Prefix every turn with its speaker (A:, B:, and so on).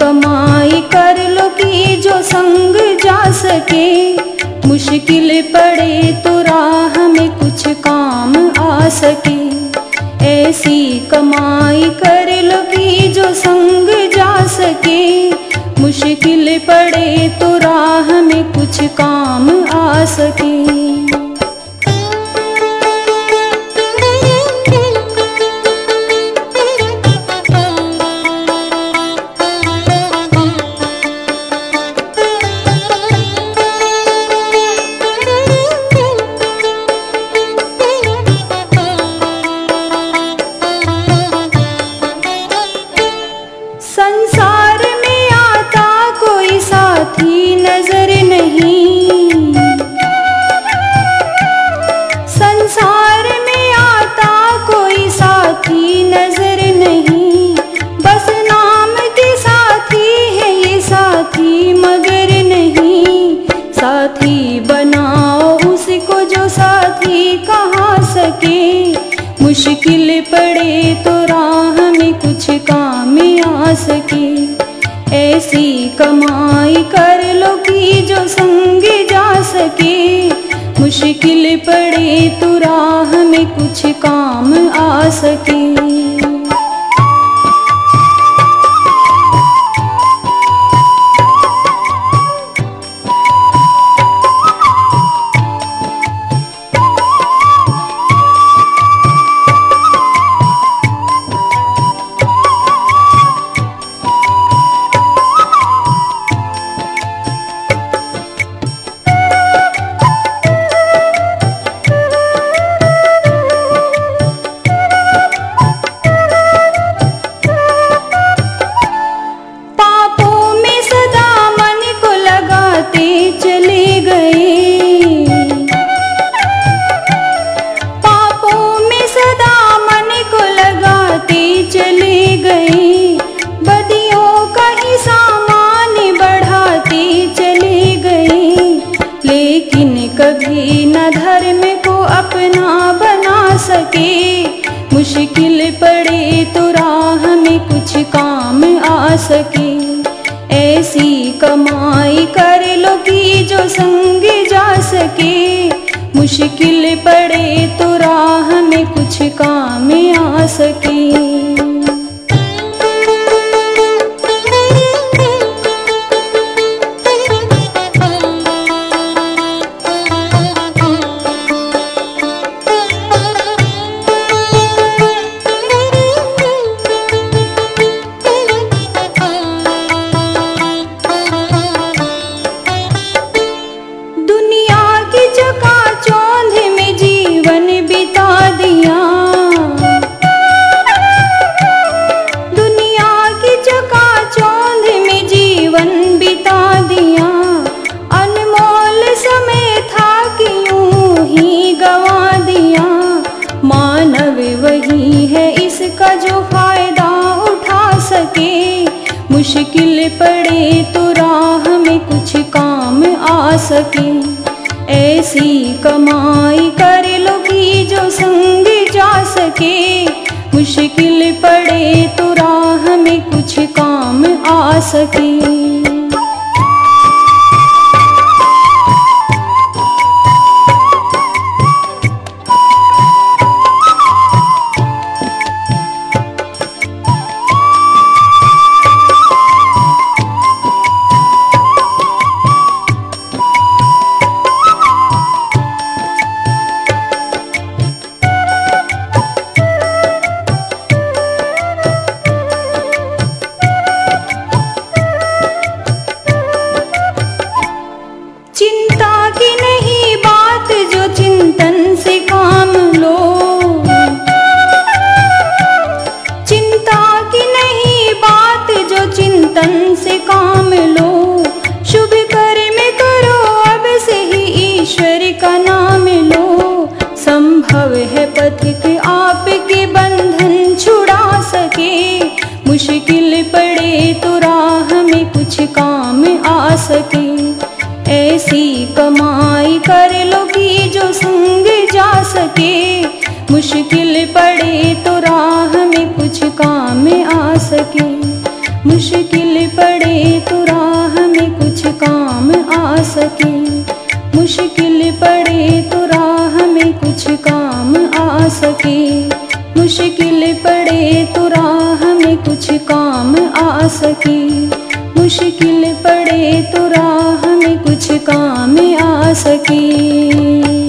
A: कमाई कर लो कि जो संग जा सके। मुश्किल पड़े तो राह में कुछ काम आ सके। ऐसी कमाई कर लो कि जो संग जा सके। मुश्किल पड़े तो राह में कुछ काम आ सके। संसार में आता कोई साथी नज़र मुश्किल पड़े तो राह में कुछ काम आ सके। ऐसी कमाई कर लो कि जो संग जा सके। मुश्किल पड़े तो राह में कुछ काम आ सके। गए बदियों का ही सामान बढ़ाते चले गए लेकिन कभी न धर्म को अपना बना सके। मुश्किल पड़े तो राह में कुछ काम आ सके। ऐसी कमाई कर लो कि जो संग जा सके। मुश्किल पड़े तो राह में कुछ काम आ सके। मुश्किल पड़े तो राह में कुछ काम आ सके। ऐसी कमाई कर लो कि जो संग जा सके। मुश्किल पड़े तो राह में कुछ काम आ सके। सकी मुश्किल पड़े तो राह में कुछ काम आ सके। मुश्किल पड़े तो राह में कुछ काम आ सकी। मुश्किल पड़े तो राह में कुछ काम आ सके। मुश्किल पड़े तो राह में कुछ काम आ सकी। मुश्किल पड़े तो राह में कुछ काम आ सकी।